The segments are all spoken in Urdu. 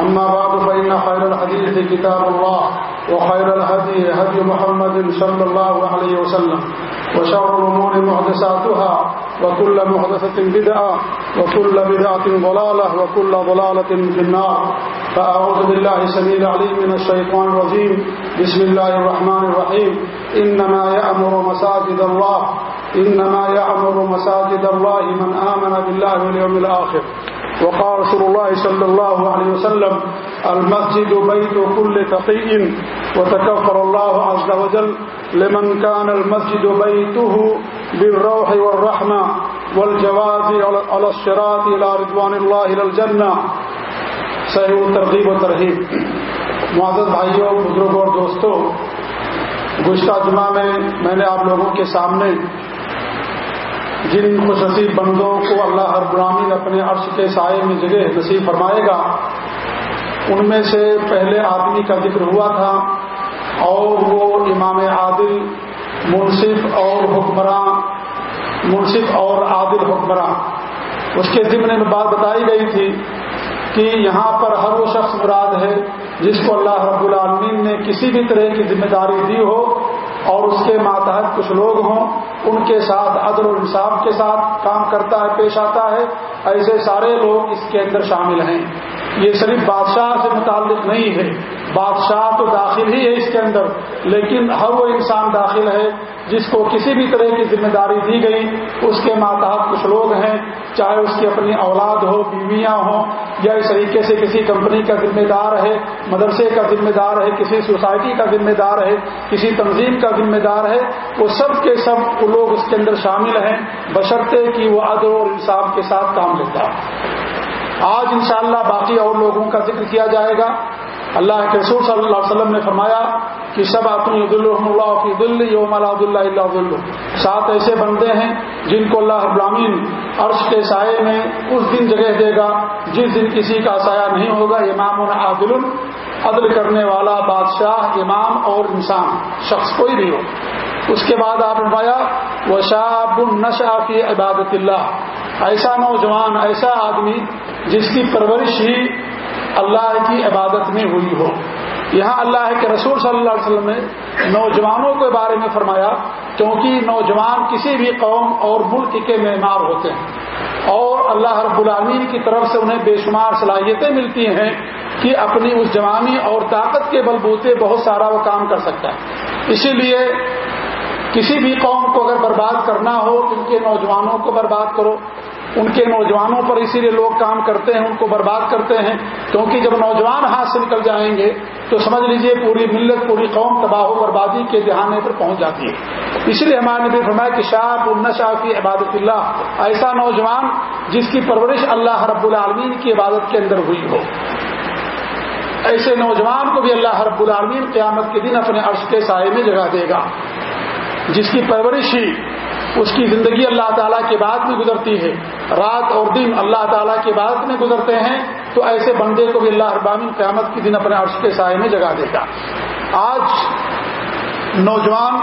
أما بعد فإن خير الحديث كتاب الله وخير الهدي هدي محمد صلى الله عليه وسلم وشر الأمور محدثاتها وكل محدثة بدعة وكل بدعة ضلالة وكل ضلالة في النار فأعوذ بالله سميع العليم من الشيطان الرجيم بسم الله الرحمن الرحيم إنما يأمر مساجد الله إنما يأمر مساجد الله من آمن بالله واليوم الآخر وقال رسول الله صلى الله عليه وسلم، المسجد بيت كل تقي وتكفر الله عز وجل لمن كان المسجد بيته بالروح والرحمة والجواز على الشراط إلى رضوان الله إلى الجنة. صحیح ترغیب و ترغیب معزز بھائیوں، بزرگوں اور دوستوں، گزشتہ جمعہ میں میں نے آپ لوگوں کے سامنے جن خوش نصیب بندوں کو اللہ ہر برامین اپنے عرش کے سائے میں جگہ نصیب فرمائے گا، ان میں سے پہلے آدمی کا ذکر ہوا تھا اور وہ امام عادل، منصف اور حکمراں منصف اور عادل حکمراں اس کے ذمن میں بات بتائی گئی تھی کہ یہاں پر ہر وہ شخص مراد ہے جس کو اللہ رب العالمین نے کسی بھی طرح کی ذمہ داری دی ہو اور اس کے ماتحت کچھ لوگ ہوں، ان کے ساتھ عدل و انصاف کے ساتھ کام کرتا ہے، پیش آتا ہے، ایسے سارے لوگ اس کے اندر شامل ہیں۔ یہ صرف بادشاہ سے متعلق نہیں ہے۔ بادشاہ تو داخل ہی ہے اس کے اندر، لیکن ہر وہ انسان داخل ہے جس کو کسی بھی طرح کی ذمہ داری دی گئی۔ اس کے ماتحت کچھ لوگ ہیں، چاہے اس کی اپنی اولاد ہو، بیویاں ہوں، یا اس طریقے سے کسی کمپنی کا ذمہ دار ہے، مدرسے کا ذمہ دار ہے، کسی سوسائٹی کا ذمہ دار ہے، کسی تنظیم کا ذمہ دار ہے، وہ سب کے سب لوگ اس کے اندر شامل ہیں۔ بشرطے کہ وہ عدل اور انصاف کے ساتھ کام لیتا آج انشاءاللہ باقی اور لوگوں کا ذکر کیا جائے گا۔ اللہ کے رسول صلی اللہ علیہ وسلم نے فرمایا کہ سب عبد اللہ کی دل یوم اللہ اللہ سات ایسے بندے ہیں جن کو اللہ ابرامین عرش کے سائے میں اس دن جگہ دے گا، جس دن کسی کا سایہ نہیں ہوگا، امام عادل، عدل کرنے والا، بادشاہ، امام اور انسان، شخص کوئی بھی ہو۔ اس کے بعد آپ فرمایا وہ شاب النشا کی عبادت اللہ۔ ایسا نوجوان، ایسا آدمی جس کی پرورش ہی اللہ کی عبادت میں ہوئی ہو۔ یہاں اللہ کے رسول صلی اللہ علیہ وسلم نے نوجوانوں کے بارے میں فرمایا، کیونکہ نوجوان کسی بھی قوم اور ملک کے معمار ہوتے ہیں۔ اور اللہ رب العالمین کی طرف سے انہیں بے شمار صلاحیتیں ملتی ہیں کہ اپنی اس جوانی اور طاقت کے بل بوتے بہت سارا وہ کام کر سکتا ہے۔ اسی لیے کسی بھی قوم کو اگر برباد کرنا ہو، ان کے نوجوانوں کو برباد کرو۔ ان کے نوجوانوں پر اسی لیے لوگ کام کرتے ہیں، ان کو برباد کرتے ہیں۔ کیونکہ جب نوجوان ہاتھ سے نکل جائیں گے تو سمجھ لیجیے پوری ملت، پوری قوم تباہ و بربادی کے دہانے پر پہنچ جاتی ہے۔ اسی لیے ہمارے نبی فرمایا کہ شاہ النشا کی عبادت اللہ، ایسا نوجوان جس کی پرورش اللہ رب العالمین کی عبادت کے اندر ہوئی ہو۔ ایسے نوجوان کو بھی اللہ رب العالمین قیامت کے دن اپنے عرش کے سائے میں جگہ دے گا۔ جس کی پرورش ہی، اس کی زندگی اللہ تعالیٰ کے بعد میں گزرتی ہے۔ رات اور دن اللہ تعالیٰ کے بعد میں گزرتے ہیں، تو ایسے بندے کو بھی اللہ اربانی قیامت کے دن اپنے عرش کے سائے میں جگہ دے گا آج نوجوان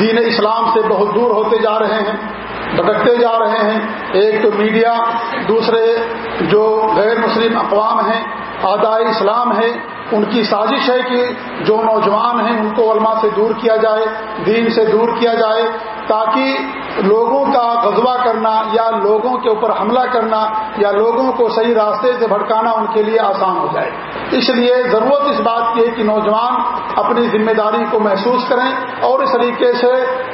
دین اسلام سے بہت دور ہوتے جا رہے ہیں، بھٹکتے جا رہے ہیں۔ ایک تو میڈیا، دوسرے جو غیر مسلم اقوام ہیں آدائی اسلام ہے ان کی سازش ہے کہ جو نوجوان ہیں، ان کو علماء سے دور کیا جائے، دین سے دور کیا جائے، تاکہ لوگوں کا غزوہ کرنا یا لوگوں کے اوپر حملہ کرنا یا لوگوں کو صحیح راستے سے بھٹکانا ان کے لیے آسان ہو جائے۔ اس لیے ضرورت اس بات کی ہے کہ نوجوان اپنی ذمہ داری کو محسوس کریں اور اس طریقے سے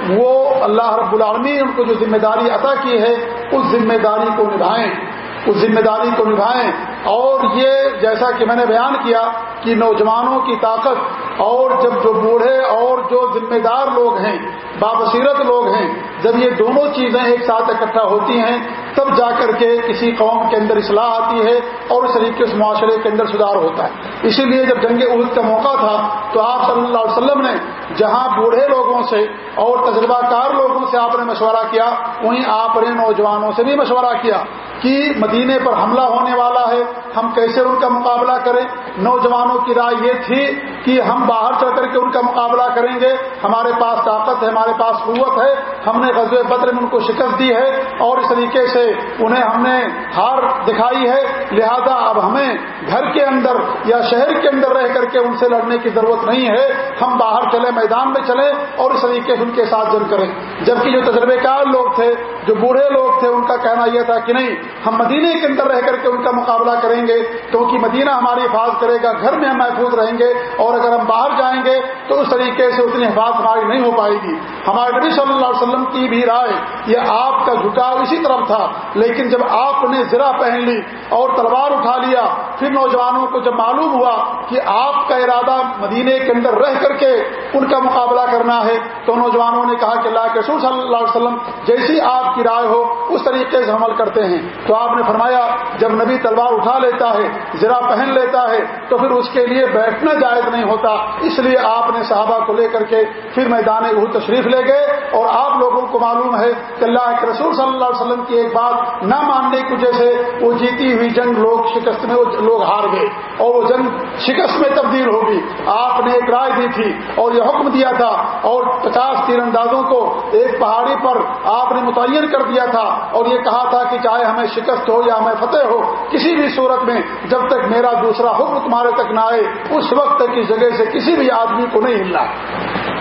وہ اللہ رب العالمین ان کو جو ذمہ داری عطا کی ہے، اس ذمہ داری کو نبھائیں۔ اس ذمہ داری کو نبھائیں۔ اور یہ جیسا کہ میں نے بیان کیا کہ نوجوانوں کی طاقت اور جب جو بوڑھے اور جو ذمہ دار لوگ ہیں، بابصیرت لوگ ہیں، جب یہ دونوں چیزیں ایک ساتھ اکٹھا ہوتی ہیں، تب جا کر کے کسی قوم کے اندر اصلاح آتی ہے اور اس طریقے سے معاشرے کے اندر سدھار ہوتا ہے۔ اسی لیے جب جنگ عہد کا موقع تھا، تو آپ صلی اللہ علیہ وسلم نے جہاں بوڑھے لوگوں سے اور تجربہ کار لوگوں سے آپ نے مشورہ کیا، وہیں آپ نے نوجوانوں سے بھی مشورہ کیا۔ کہ مدینے پر حملہ ہونے والا ہے، ہم کیسے ان کا مقابلہ کریں؟ نوجوانوں کی رائے یہ تھی کہ ہم باہر چڑھ کر کے ان کا مقابلہ کریں گے۔ ہمارے پاس طاقت ہے، ہمارے پاس قوت ہے۔ ہم نے غزل بدر میں ان کو شکست دی ہے اور اس طریقے سے انہیں ہم نے ہار دکھائی ہے۔ لہذا اب ہمیں گھر کے اندر یا شہر کے اندر رہ کر کے ان سے لڑنے کی ضرورت نہیں ہے۔ ہم باہر چلے میدان میں چلیں اور اس طریقے سے ان کے ساتھ جنگ کریں۔ جبکہ جو تجربے کار لوگ تھے، جو بوڑھے لوگ تھے، ان کا کہنا یہ تھا کہ نہیں، ہم مدینے کے اندر رہ کر کے ان کا مقابلہ کریں گے، کیونکہ مدینہ ہماری حفاظت کرے گا، گھر میں ہم محفوظ رہیں گے اور اگر ہم باہر جائیں گے تو اس طریقے سے اتنی حفاظت ہماری نہیں ہو پائے گی۔ ہمارے نبی صلی اللہ علیہ وسلم کی بھی رائے یہ آپ کا جھکاؤ اسی طرف تھا، لیکن جب آپ نے زرا پہن لی اور تلوار اٹھا لیا، پھر نوجوانوں کو جب معلوم ہوا کہ آپ کا ارادہ مدینے کے اندر رہ کر کے ان کا مقابلہ کرنا ہے، تو نوجوانوں نے کہا کہ اللہ کے سور صلی اللہ علیہ وسلم جیسی آپ کی رائے ہو، اس طریقے سے عمل کرتے ہیں۔ تو آپ نے فرمایا، جب نبی تلوار اٹھا لیتا ہے زرا پہن لیتا ہے، تو پھر اس کے لیے بیٹھنا جائز نہیں ہوتا۔ اس لیے آپ نے صحابہ کو لے کر کے پھر میدان اہ تشریف لے گئے۔ اور آپ لوگوں کو معلوم ہے کہ اللہ کے رسول صلی اللہ علیہ وسلم کی ایک بات نہ ماننے کی وجہ سے وہ جیتی ہوئی جنگ لوگ شکست میں لوگ ہار گئے اور وہ جنگ شکست میں تبدیل ہوگی آپ نے ایک رائے دی تھی اور یہ حکم دیا تھا اور پچاس تیر اندازوں کو ایک پہاڑی پر آپ نے متعین کر دیا تھا اور یہ کہا تھا کہ چاہے ہمیں شکست ہو یا ہمیں فتح ہو، کسی بھی صورت میں جب تک میرا دوسرا حکم تمہارے تک نہ آئے، اس وقت تک کی جگہ سے کسی بھی آدمی کو نہیں ہلنا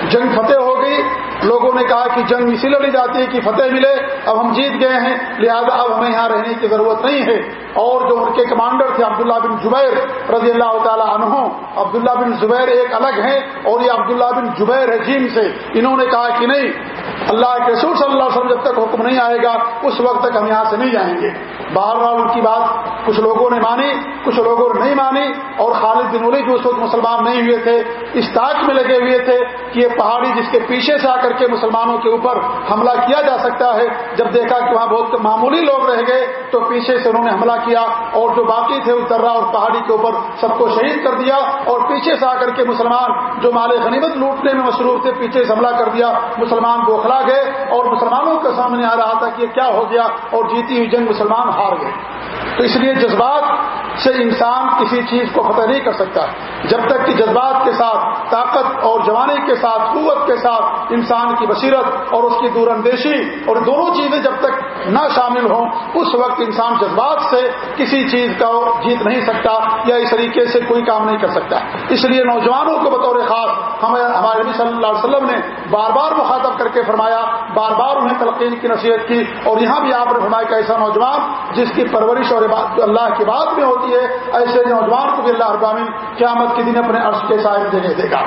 جنگ فتح ہو گئی لوگوں نے کہا کہ جنگ اسی لڑی جاتی ہے کہ فتح ملے، اب ہم جیت گئے ہیں، لہذا اب ہمیں یہاں رہنے کی ضرورت نہیں ہے۔ اور جو ان کے کمانڈر تھے، عبداللہ بن زبیر رضی اللہ تعالیٰ عنہ، عبداللہ بن زبیر ایک الگ ہیں اور یہ عبداللہ بن زبیر حجیم سے۔ انہوں نے کہا کہ نہیں اللہ کے رسول صلی اللہ علیہ وسلم جب تک حکم نہیں آئے گا، اس وقت تک ہم یہاں سے نہیں جائیں گے۔ باہر ان کی بات کچھ لوگوں نے مانی، کچھ لوگوں نے نہیں مانی، اور خالد بن علی جو اس وقت مسلمان نہیں ہوئے تھے، اس تاک میں لگے ہوئے تھے کہ یہ پہاڑی جس کے پیچھے سے آ کر کے مسلمانوں کے اوپر حملہ کیا جا سکتا ہے، جب دیکھا کہ وہاں بہت معمولی لوگ رہ گئے، تو پیچھے سے انہوں نے حملہ کیا اور جو باقی تھے اس درہ اور پہاڑی کے اوپر سب کو شہید کر دیا اور پیچھے سے آ کر کے مسلمان جو مال غنیمت لوٹنے میں مصروف تھے، پیچھے سے حملہ کر دیا، مسلمان بوکھلا گئے اور مسلمانوں کے سامنے آ رہا تھا کہ یہ کیا ہو گیا اور جیتی ہوئی جنگ مسلمان ہار گئے۔ تو اس لیے جذبات سے انسان کسی چیز کو فتح نہیں کر سکتا۔ جب تک کہ جذبات کے ساتھ، طاقت اور جوانی کے ساتھ، قوت کے ساتھ انسان کی بصیرت اور اس کی دور اندیشی اور دونوں چیزیں جب تک نہ شامل ہوں، اس وقت انسان جذبات سے کسی چیز کا جیت نہیں سکتا یا اس طریقے سے کوئی کام نہیں کر سکتا۔ اس لیے نوجوانوں کو بطور خاص ہمیں، ہمارے نبی صلی اللہ علیہ وسلم نے بار بار مخاطب کر کے فرمایا، بار بار انہیں تلقین کی نصیحت کی اور یہاں بھی آپ نے فرمایا کہ ایسا نوجوان جس کی پرورش اور اللہ کی بات میں ہوتی ہے، ایسے نوجوان کو بھی اللہ ابامن قیامت کے دن اپنے عرش کے سائے جگہ دے گا۔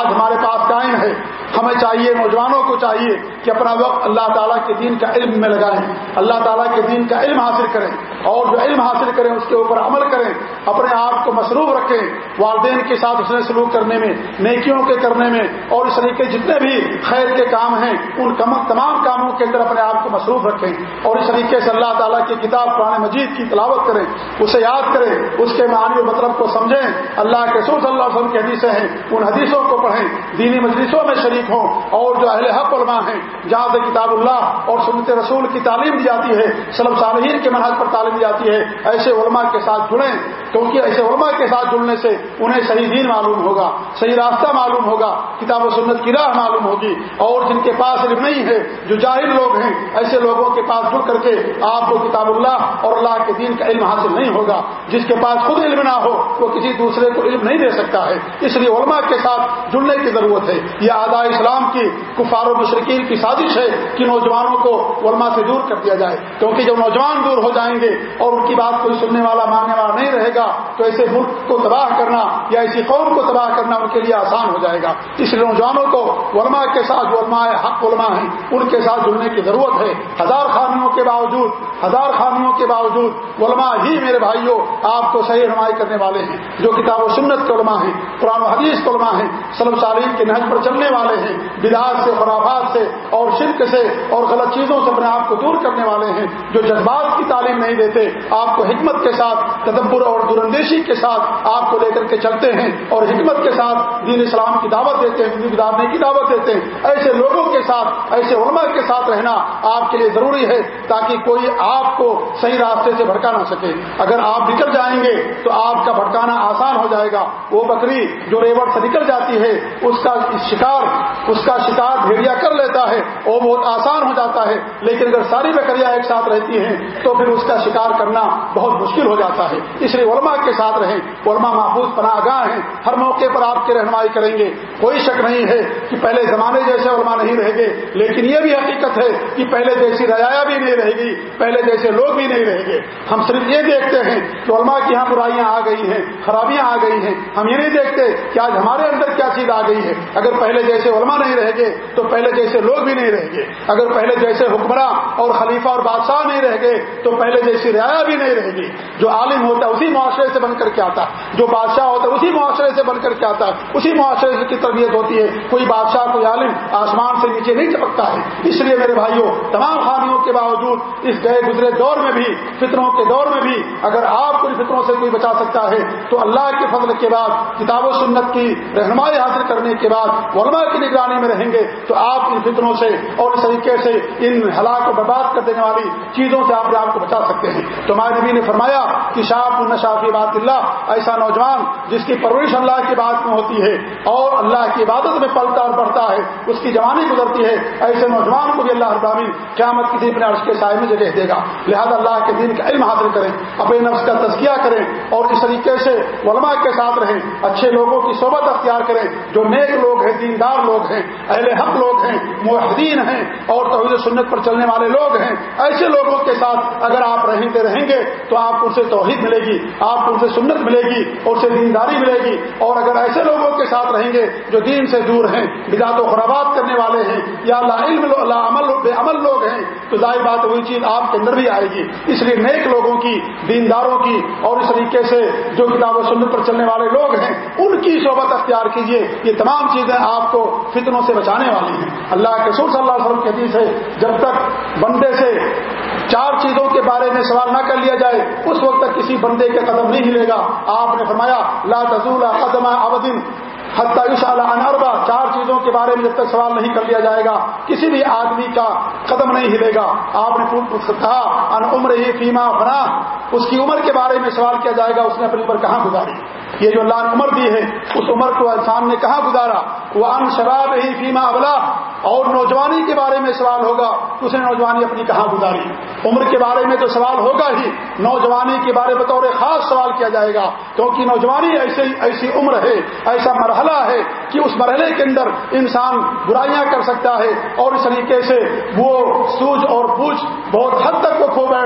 آج ہمارے پاس ٹائم ہے۔ ہمیں چاہیے، نوجوانوں کو چاہیے کہ اپنا وقت اللہ تعالیٰ کے دین کا علم میں لگائیں۔ اللہ تعالیٰ کے دین کا علم حاصل کریں۔ اور جو علم حاصل کریں، اس کے اوپر عمل کریں، اپنے آپ کو مصروف رکھیں، والدین کے ساتھ اس نے سلوک کرنے میں، نیکیوں کے کرنے میں، اور اس طریقے جتنے بھی خیر کے کام ہیں، ان تمام کاموں کے اندر اپنے آپ کو مصروف رکھیں۔ اور اس طریقے سے اللہ تعالیٰ کی کتاب قرآن مجید کی تلاوت کریں، اسے یاد کریں، اس کے معنی و مطلب کو سمجھیں۔ اللہ کے سور صلی اللہ علیہ وسلم کی حدیثیں ہیں، ان حدیثوں کو پڑھیں۔ دینی مجلسوں میں شریک ہوں، اور جو اہل حق علماء ہیں، جہاں سے کتاب اللہ اور سنت رسول کی تعلیم دی جاتی ہے سلم صالحین کے منحص پر تعلیم دی جاتی ہے، ایسے علماء کے ساتھ جڑیں۔ کیونکہ ایسے علماء کے ساتھ جڑنے سے انہیں صحیح دین معلوم ہوگا، صحیح راستہ معلوم ہوگا، کتاب و سنت کی راہ معلوم ہوگی۔ اور جن کے پاس علم نہیں ہے، جو جاہل لوگ ہیں، ایسے لوگوں کے پاس جڑ کر کے آپ کو کتاب اللہ اور اللہ کے دین کا علم حاصل نہیں ہوگا۔ جس کے پاس خود علم نہ ہو، وہ کسی دوسرے کو علم نہیں دے سکتا ہے۔ اس لیے علماء کے ساتھ جڑنے کی ضرورت ہے۔ یہ آدھا اسلام کی، کفار و مشرقین کی سازش ہے کہ نوجوانوں کو علماء سے دور کر دیا جائے۔ کیونکہ جب نوجوان دور ہو جائیں گے اور ان کی بات کوئی سننے والا ماننے والا نہیں رہے گا، تو ایسے ملک کو تباہ کرنا یا ایسی قوم کو تباہ کرنا ان کے لیے آسان ہو جائے گا۔ اس لیے نوجوانوں کو علماء کے ساتھ جو علماء حق علماء ہیں، ان کے ساتھ جڑنے کی ضرورت ہے۔ ہزار خانیوں کے باوجود، ہزار خانیوں کے باوجود علماء ہی میرے بھائیوں آپ کو صحیح رہنمائی کرنے والے ہیں۔ جو کتاب و سنت کے علماء ہیں، قرآن و حدیث کے علماء ہیں، سلم سالین کے نہج پر چلنے والے ہیں بداعت سے، خرافات سے اور شرک سے اور غلط چیزوں سے اپنے آپ کو دور کرنے والے ہیں، جو جذبات کی تعلیم نہیں دے دیتے، آپ کو حکمت کے ساتھ، تدبر اور دورندیشی کے ساتھ آپ کو لے کر کے چلتے ہیں اور حکمت کے ساتھ دین اسلام کی دعوت دیتے ہیں دین کی دعوت دیتے ہیں۔ ایسے لوگوں کے ساتھ، ایسے علماء کے ساتھ رہنا آپ کے لیے ضروری ہے تاکہ کوئی آپ کو صحیح راستے سے بھٹکا نہ سکے۔ اگر آپ نکل جائیں گے تو آپ کا بھٹکانا آسان ہو جائے گا۔ وہ بکری جو ریوڑ سے نکل جاتی ہے، اس کا شکار، اس کا شکار بھیڑیا کر لیتا ہے، وہ بہت آسان ہو جاتا ہے۔ لیکن اگر ساری بکریاں ایک ساتھ رہتی ہیں، تو پھر اس کا شکار کرنا بہت مشکل ہو جاتا ہے۔ اس لیے علماء کے ساتھ رہیں۔ علماء محفوظ پناہ گاہ ہیں۔ ہر موقع پر آپ کی رہنمائی کریں گے۔ کوئی شک نہیں ہے کہ پہلے زمانے جیسے علماء نہیں رہیں گے لیکن یہ بھی حقیقت ہے کہ پہلے جیسی رعایا بھی نہیں رہے گی، پہلے جیسے لوگ بھی نہیں رہیں گے ہم صرف یہ دیکھتے ہیں کہ علماء کی یہاں برائیاں آ گئی ہیں، خرابیاں آ گئی ہیں۔ ہم یہ نہیں دیکھتے کہ آج ہمارے اندر کیا چیز آ گئی ہے۔ اگر پہلے جیسے علماء نہیں رہیں گے تو پہلے جیسے لوگ بھی نہیں رہیں گے اگر پہلے جیسے حکمراں اور خلیفہ اور بادشاہ نہیں رہ گے تو پہلے جیسے جیسی رعایا بھی نہیں رہے گی۔ جو عالم ہوتا ہے اسی معاشرے سے بن کر کے آتا جو بادشاہ ہوتا ہے اسی معاشرے سے بن کر کے آتا ہے۔ اسی معاشرے کی تربیت ہوتی ہے۔ کوئی بادشاہ، کوئی عالم آسمان سے نیچے نہیں چپکتا ہے۔ اس لیے میرے بھائیوں تمام خانیوں کے باوجود اس گئے گزرے دور میں بھی فطروں کے دور میں بھی اگر آپ کو فطروں سے کوئی بچا سکتا ہے، تو اللہ کے فضل کے بعد، کتاب و سنت کی رہنمائی حاصل کرنے کے بعد، علماء کی نگرانی میں رہیں گے، تو آپ ان فطروں سے اور اس طریقے سے ان ہلاک کو برباد کر دینے والی چیزوں سے آپ آپ کو بچا سکتے ہیں۔ تو ہمارے نبی نے فرمایا کہ شاپ النشافی بات اللہ، ایسا نوجوان جس کی پرورش اللہ کی بات میں ہوتی ہے اور اللہ کی عبادت میں پلتا اور بڑھتا ہے، اس کی جوانی گزرتی ہے، ایسے نوجوان کو بھی اللہ ابامین قیامت کی دن عرض کے سائے میں جگہ دے گا۔ لہذا اللہ کے دین کا علم حاصل کریں، اپنے نفس کا تزکیہ کریں اور اس طریقے سے علماء کے ساتھ رہیں، اچھے لوگوں کی صحبت اختیار کریں۔ جو نیک لوگ ہیں، دیندار لوگ ہیں، اہل حق لوگ ہیں محدین ہیں اور توحید سنت پر چلنے والے لوگ ہیں، ایسے لوگوں کے ساتھ اگر آپ رہیں رہتے رہیں گے تو آپ ان سے توحید ملے گی، آپ کو ان سے سنت ملے گی اور سے دینداری ملے گی۔ اور اگر ایسے لوگوں کے ساتھ رہیں گے جو دین سے دور ہیں، بدعت و خرابات کرنے والے ہیں، یا اللہ علم اللہ عمل بے عمل لوگ ہیں، تو ظاہر بات وہی چیز آپ کے اندر بھی آئے گی۔ اس لیے نیک لوگوں کی، دینداروں کی اور اس طریقے سے جو کتاب و سنت پر چلنے والے لوگ ہیں، ان کی صحبت اختیار کیجیے یہ تمام چیزیں آپ کو فتنوں سے بچانے والی ہیں۔ اللہ کے سور صلی اللہ علیہ وسلم کے حدیث ہے، جب تک بندے سے چار چیزوں کے بارے میں سوال نہ کر لیا جائے، اس وقت تک کسی بندے کے قدم نہیں ہلے گا۔ آپ نے فرمایا، لا تزول قدم ابدین حتیش انربا چار چیزوں کے بارے میں جب تک سوال نہیں کر لیا جائے گا، کسی بھی آدمی کا قدم نہیں ہلے گا۔ آپ نے کہا ان عمر ہی فیما بنا۔ اس کی عمر کے بارے میں سوال کیا جائے گا، اس نے اپنی عمر کہاں گزاری؟ یہ جو اللہ نے عمر دی ہے، اس عمر کو انسان نے کہاں گزارا؟ وہ ان شراب ہی فیما ابلا اور نوجوانی کے بارے میں سوال ہوگا، اس نے نوجوانی اپنی کہاں گزاری؟ عمر کے بارے میں تو سوال ہوگا ہی۔ نوجوانی کے بارے بطور خاص سوال کیا جائے گا، کیونکہ نوجوانی ایسی ایسی عمر ہے، ایسا مرحلہ ہے کہ اس مرحلے کے اندر انسان برائیاں کر سکتا ہے۔ اور اس طریقے سے وہ سوج اور پوچھ بہت حد تک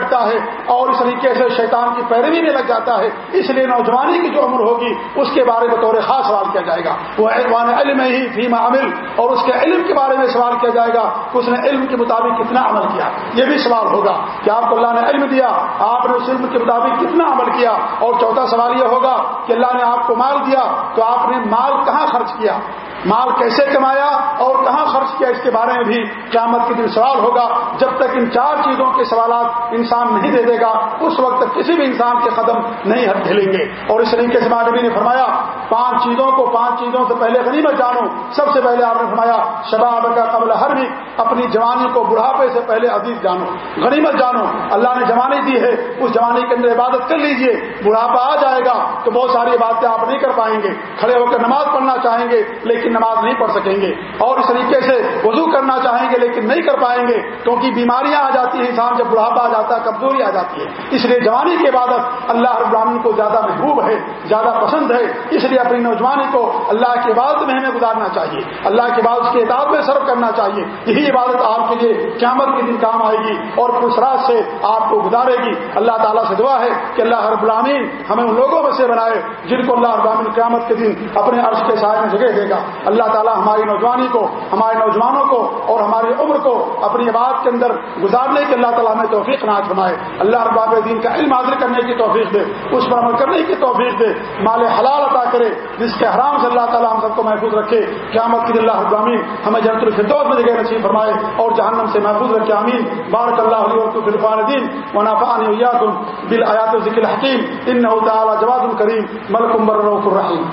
بیٹھتا ہے اور اس طریقے سے شیطان کی پیروی میں لگ جاتا ہے۔ اس لیے نوجوانی کی جو عمر ہوگی، اس کے بارے میں بطور خاص سوال کیا جائے گا۔ وہ احوان علم ہی فیما عمل، اور اس کے علم کے بارے میں سوال کیا جائے گا۔ اس نے علم کے مطابق کتنا عمل کیا؟ یہ بھی سوال ہوگا کہ آپ کو اللہ نے علم دیا، آپ نے اس علم کے مطابق کتنا عمل کیا؟ اور چوتھا سوال یہ ہوگا کہ اللہ نے آپ کو مال دیا، تو آپ نے مال کہاں خرچ کیا؟ مال کیسے کمایا اور کہاں خرچ کیا اس کے بارے میں بھی قیامت کے دن سوال ہوگا۔ جب تک ان چار چیزوں کے سوالات انسان نہیں دے دے گا، اس وقت تک کسی بھی انسان کے قدم نہیں ہٹ ڈھلیں گے۔ اور اس طریقے سے نبی نے فرمایا، پانچ چیزوں کو پانچ چیزوں سے پہلے غنیمت جانو۔ سب سے پہلے آپ نے فرمایا شباب کا قبل ہر بھی اپنی جوانی کو بڑھاپے سے پہلے عزیز جانو، غنیمت جانو۔ اللہ نے جوانی دی ہے، اس جوانی کے اندر عبادت کر لیجیے۔ بڑھاپا آ جائے گا تو بہت ساری باتیں آپ نہیں کر پائیں گے۔ کھڑے ہو کر نماز پڑھنا چاہیں گے، لیکن نماز نہیں پڑھ سکیں گے۔ اور اس طریقے سے وضو کرنا چاہیں گے، لیکن نہیں کر پائیں گے۔ کیونکہ بیماریاں آ جاتی ہیں، انسان جب بڑھاپا آ جاتا ہے، کمزوری آ جاتی ہے۔ اس لیے جوانی کی عبادت اللہ رب العالمین کو زیادہ محبوب ہے، زیادہ پسند ہے۔ اس لیے اپنی نوجوانی کو اللہ کی عبادت میں ہمیں گزارنا چاہیے۔ اللہ کے بعد اس کے اعتعاد میں صرف کرنا چاہیے۔ یہی عبادت آپ کے لیے قیامت کے دن کام آئے گی اور پرسرات سے آپ کو گزارے گی۔ اللہ تعالیٰ سے دعا ہے کہ اللہ ہر غلامین ہمیں ان لوگوں میں سے بنائے جن کو اللہ ابامن قیامت کے دن اپنے عرض کے سائے میں جگہ دے گا۔ اللہ تعالیٰ ہماری نوجوانی کو، ہمارے نوجوانوں کو اور ہماری عمر کو اپنی عبادت کے اندر گزارنے کے اللہ تعالیٰ ہمیں توفیق نہ فرمائے۔ اللہ ارباب دین کا علم حاضر کرنے کی توفیق دے، اس پر عمل کرنے کی توفیق دے۔ مال حلال عطا کرے، جس کے حرام سے اللہ تعالیٰ ہم سب کو محفوظ رکھے۔ قیامت کی اللہ ابامین ہمیں جنت الفردوس میں جگہ نصیب فرمائے اور جہنم سے محفوظ رکھے امین بارک اللہ علیہ فلفان دین ونافعانی ویاکم بالآیات ذکر حکیم ان تعالی جواد الکریم ملکم برروف الرحیم